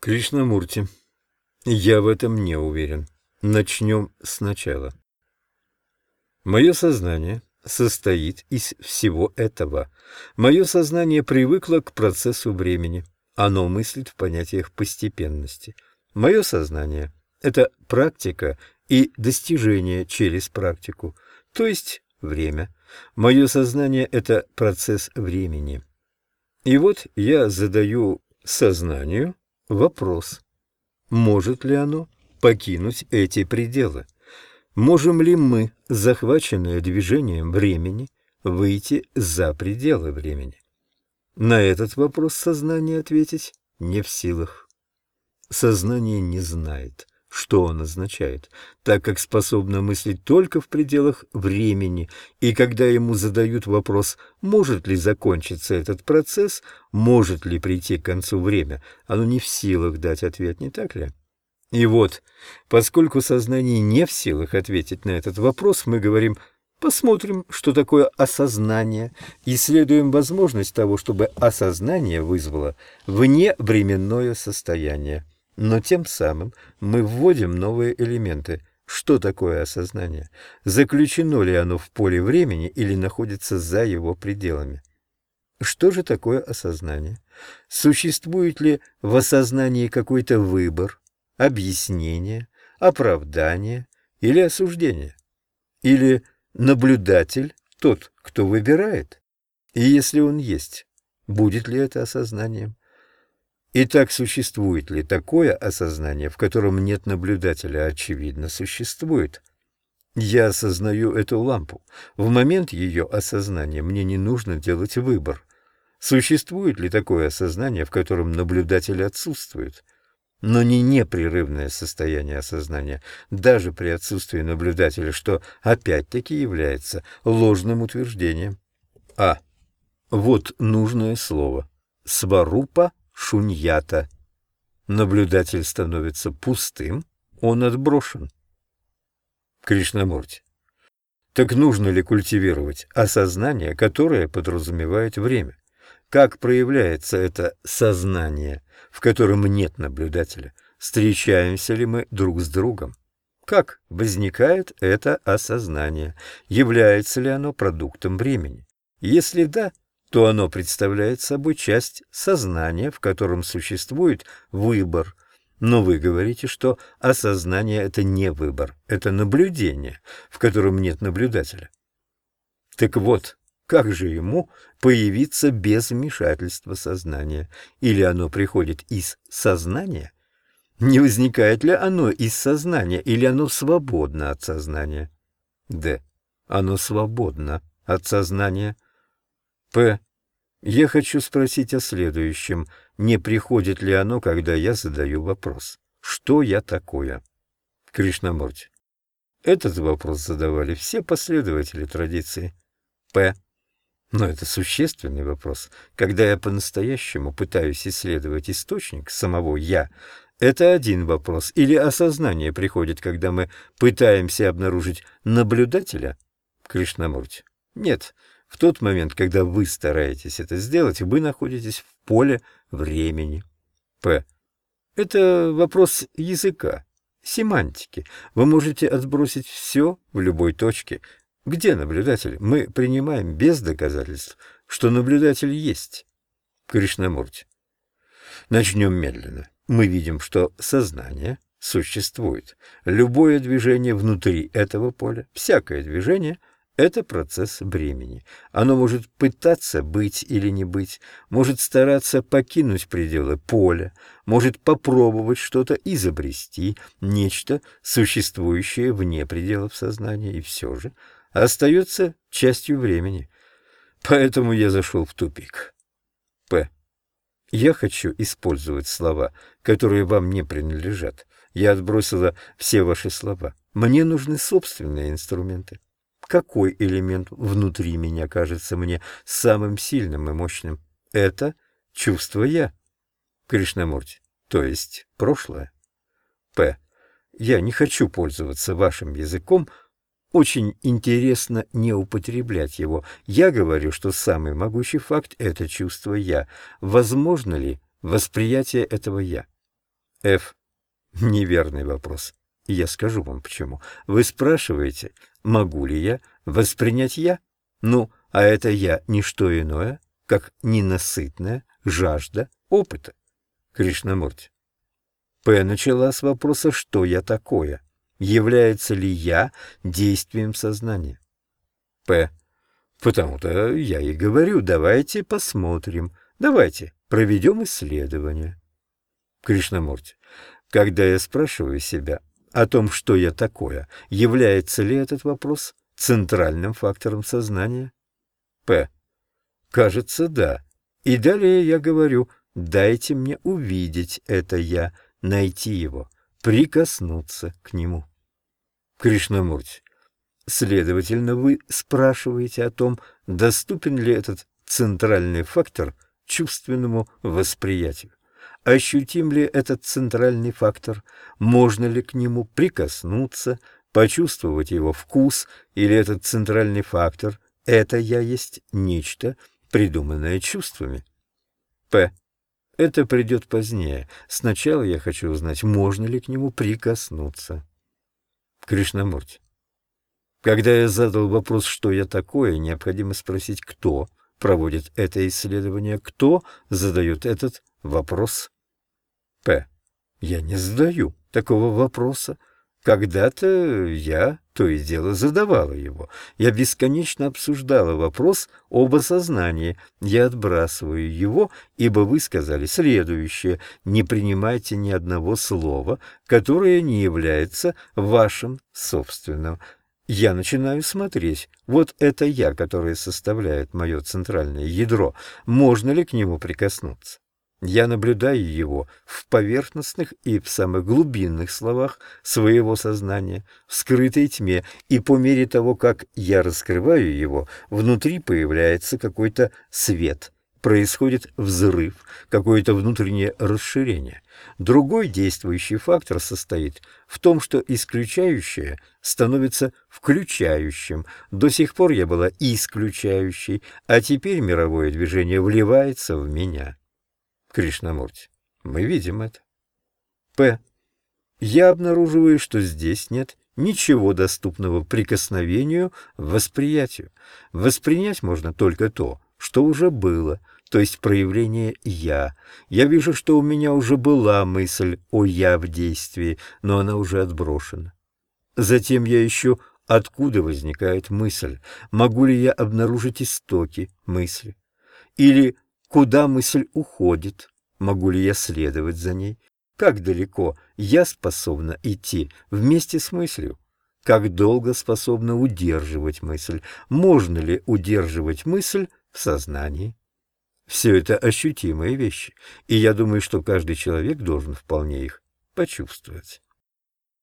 Кришнамурти, я в этом не уверен. Начнем сначала. Мое сознание состоит из всего этого. Мое сознание привыкло к процессу времени. Оно мыслит в понятиях постепенности. Мое сознание – это практика и достижение через практику, то есть время. Мое сознание – это процесс времени. И вот я задаю сознанию вопрос, может ли оно покинуть эти пределы? Можем ли мы, захваченные движением времени, выйти за пределы времени? На этот вопрос сознание ответить не в силах. Сознание не знает, что он означает, так как способно мыслить только в пределах времени, и когда ему задают вопрос, может ли закончиться этот процесс, может ли прийти к концу время, оно не в силах дать ответ, не так ли? И вот, поскольку сознание не в силах ответить на этот вопрос, мы говорим Посмотрим, что такое осознание, исследуем возможность того, чтобы осознание вызвало вневременное состояние. Но тем самым мы вводим новые элементы. Что такое осознание? Заключено ли оно в поле времени или находится за его пределами? Что же такое осознание? Существует ли в осознании какой-то выбор, объяснение, оправдание или осуждение? Или наблюдатель тот, кто выбирает? И если он есть, будет ли это осознанием? Итак, существует ли такое осознание, в котором нет наблюдателя? Очевидно, существует. Я осознаю эту лампу. В момент ее осознания мне не нужно делать выбор. Существует ли такое осознание, в котором наблюдатель отсутствует? Но не непрерывное состояние осознания, даже при отсутствии наблюдателя, что опять-таки является ложным утверждением. А. Вот нужное слово. Сварупа шуньята. Наблюдатель становится пустым, он отброшен. Кришнамурти. Так нужно ли культивировать осознание, которое подразумевает время? Как проявляется это сознание, в котором нет наблюдателя? Встречаемся ли мы друг с другом? Как возникает это осознание? Является ли оно продуктом времени? Если да, то оно представляет собой часть сознания, в котором существует выбор. Но вы говорите, что осознание – это не выбор, это наблюдение, в котором нет наблюдателя. Так вот, как же ему появиться без вмешательства сознания? Или оно приходит из сознания? Не возникает ли оно из сознания, или оно свободно от сознания? Д. Оно свободно от сознания. П. Я хочу спросить о следующем. Не приходит ли оно, когда я задаю вопрос? Что я такое? Кришнамурти. Этот вопрос задавали все последователи традиции. П. Но это существенный вопрос. Когда я по-настоящему пытаюсь исследовать источник самого «я», это один вопрос. Или осознание приходит, когда мы пытаемся обнаружить наблюдателя? Кришнамурти. Нет. В тот момент, когда вы стараетесь это сделать, вы находитесь в поле времени. П. Это вопрос языка, семантики. Вы можете отбросить все в любой точке. Где наблюдатель? Мы принимаем без доказательств, что наблюдатель есть. Кришнамурти. Начнем медленно. Мы видим, что сознание существует. Любое движение внутри этого поля, всякое движение – это процесс времени. Оно может пытаться быть или не быть, может стараться покинуть пределы поля, может попробовать что-то изобрести, нечто, существующее вне пределов сознания, и все же остается частью времени. Поэтому я зашел в тупик. П. Я хочу использовать слова, которые вам не принадлежат. Я отбросила все ваши слова. Мне нужны собственные инструменты какой элемент внутри меня кажется мне самым сильным и мощным. Это чувство «я». Кришнамурти, то есть прошлое. П. Я не хочу пользоваться вашим языком, очень интересно не употреблять его. Я говорю, что самый могучий факт — это чувство «я». Возможно ли восприятие этого «я»? Ф. Неверный вопрос. Я скажу вам почему. Вы спрашиваете, могу ли я воспринять «я»? Ну, а это «я» — не что иное, как ненасытная жажда опыта. Кришнамурти. П. начала с вопроса «что я такое?» Является ли «я» действием сознания? П. Потому-то я и говорю, давайте посмотрим, давайте проведем исследование. Кришнамурти. Когда я спрашиваю себя о том, что я такое, является ли этот вопрос центральным фактором сознания? П. Кажется, да. И далее я говорю, дайте мне увидеть это «я», найти его, прикоснуться к нему. Кришнамурти. Следовательно, вы спрашиваете о том, доступен ли этот центральный фактор чувственному восприятию. Ощутим ли этот центральный фактор, можно ли к нему прикоснуться, почувствовать его вкус, или этот центральный фактор – это «я» есть нечто, придуманное чувствами. П. Это придет позднее. Сначала я хочу узнать, можно ли к нему прикоснуться. Кришнамурти. Когда я задал вопрос, что я такое, необходимо спросить, кто проводит это исследование, кто задает этот вопрос. П. Я не задаю такого вопроса. Когда-то я то и дело задавала его. Я бесконечно обсуждала вопрос об осознании. Я отбрасываю его, ибо вы сказали следующее. Не принимайте ни одного слова, которое не является вашим собственным. Я начинаю смотреть. Вот это я, которое составляет мое центральное ядро. Можно ли к нему прикоснуться? Я наблюдаю его в поверхностных и в самых глубинных словах своего сознания, в скрытой тьме, и по мере того, как я раскрываю его, внутри появляется какой-то свет, происходит взрыв, какое-то внутреннее расширение. Другой действующий фактор состоит в том, что исключающее становится включающим. До сих пор я была исключающей, а теперь мировое движение вливается в меня. Кришнамурти. Мы видим это. П. Я обнаруживаю, что здесь нет ничего доступного прикосновению, восприятию. Воспринять можно только то, что уже было, то есть проявление «я». Я вижу, что у меня уже была мысль о «я» в действии, но она уже отброшена. Затем я ищу, откуда возникает мысль, могу ли я обнаружить истоки мысли, или Куда мысль уходит? Могу ли я следовать за ней? Как далеко я способна идти вместе с мыслью? Как долго способна удерживать мысль? Можно ли удерживать мысль в сознании? Все это ощутимые вещи, и я думаю, что каждый человек должен вполне их почувствовать.